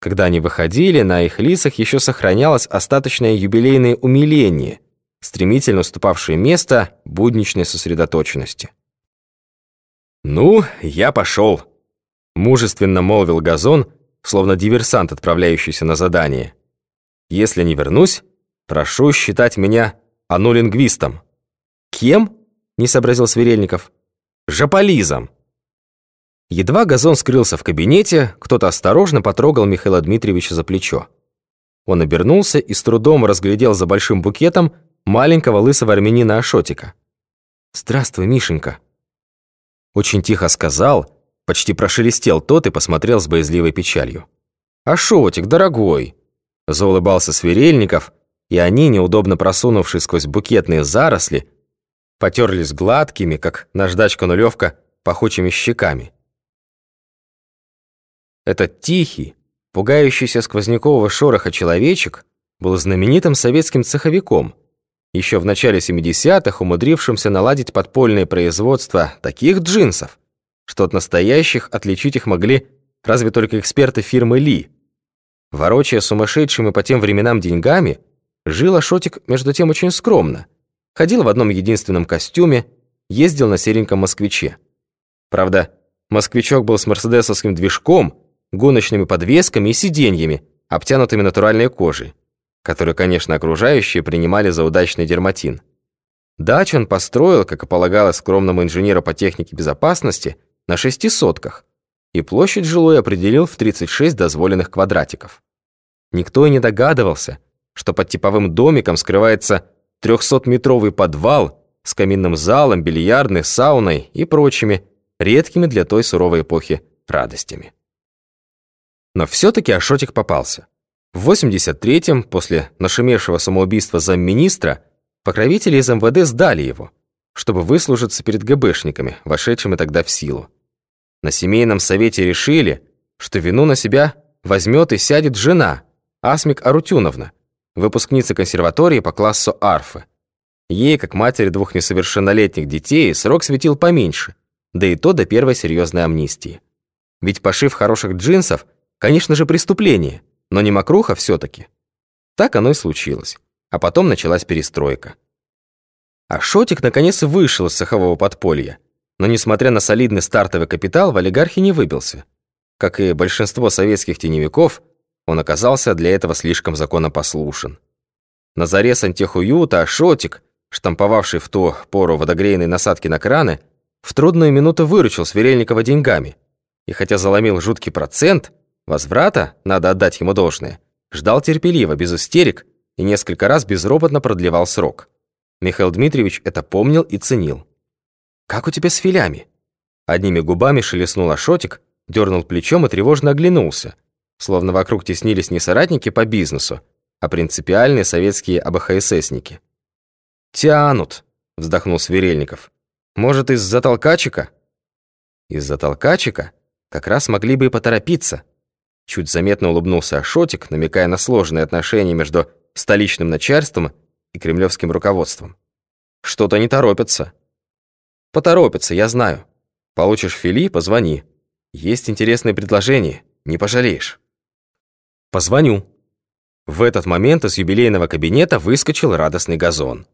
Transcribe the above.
Когда они выходили, на их лицах еще сохранялось остаточное юбилейное умиление, стремительно уступавшее место будничной сосредоточенности. «Ну, я пошел», — мужественно молвил Газон, словно диверсант, отправляющийся на задание. «Если не вернусь, прошу считать меня анулингвистом». «Кем?» — не сообразил Сверельников. «Жополизом». Едва Газон скрылся в кабинете, кто-то осторожно потрогал Михаила Дмитриевича за плечо. Он обернулся и с трудом разглядел за большим букетом маленького лысого армянина Ашотика. «Здравствуй, Мишенька», очень тихо сказал, почти прошелестел тот и посмотрел с боязливой печалью. «Ашотик, дорогой!» Заулыбался Сверельников, и они, неудобно просунувшись сквозь букетные заросли, потерлись гладкими, как наждачка-нулевка, пахучими щеками. Этот тихий, пугающийся сквознякового шороха человечек был знаменитым советским цеховиком, еще в начале 70-х умудрившимся наладить подпольное производство таких джинсов, что от настоящих отличить их могли разве только эксперты фирмы Ли. Ворочая сумасшедшими по тем временам деньгами, жил Ашотик между тем очень скромно, ходил в одном единственном костюме, ездил на сереньком москвиче. Правда, москвичок был с мерседесовским движком, гоночными подвесками и сиденьями, обтянутыми натуральной кожей который, конечно, окружающие принимали за удачный дерматин. Дачу он построил, как и полагалось скромному инженеру по технике безопасности, на шести сотках, и площадь жилой определил в 36 дозволенных квадратиков. Никто и не догадывался, что под типовым домиком скрывается 300-метровый подвал с каминным залом, бильярдной, сауной и прочими, редкими для той суровой эпохи радостями. Но все-таки Ашотик попался. В 83-м, после нашумевшего самоубийства замминистра, покровители из МВД сдали его, чтобы выслужиться перед ГБшниками, вошедшими тогда в силу. На семейном совете решили, что вину на себя возьмет и сядет жена, Асмик Арутюновна, выпускница консерватории по классу арфы. Ей, как матери двух несовершеннолетних детей, срок светил поменьше, да и то до первой серьезной амнистии. Ведь пошив хороших джинсов, конечно же, преступление – но не мокруха все-таки. Так оно и случилось. А потом началась перестройка. А Шотик наконец вышел из цехового подполья, но, несмотря на солидный стартовый капитал, в олигархи не выбился. Как и большинство советских теневиков, он оказался для этого слишком законопослушен. На заре сантехуюта Ашотик, штамповавший в ту пору водогрейные насадки на краны, в трудную минуту выручил Сверельникова деньгами. И хотя заломил жуткий процент, Возврата, надо отдать ему должное, ждал терпеливо, без истерик и несколько раз безропотно продлевал срок. Михаил Дмитриевич это помнил и ценил. «Как у тебя с филями?» Одними губами шелестнул Ашотик, дернул плечом и тревожно оглянулся, словно вокруг теснились не соратники по бизнесу, а принципиальные советские АБХССники. «Тянут», — вздохнул Сверельников. «Может, из-за толкачика?» «Из-за толкачика как раз могли бы и поторопиться», Чуть заметно улыбнулся Ашотик, намекая на сложные отношения между столичным начальством и кремлевским руководством. Что-то не торопятся. Поторопятся, я знаю. Получишь фили, позвони. Есть интересные предложения, не пожалеешь. Позвоню. В этот момент из юбилейного кабинета выскочил радостный газон.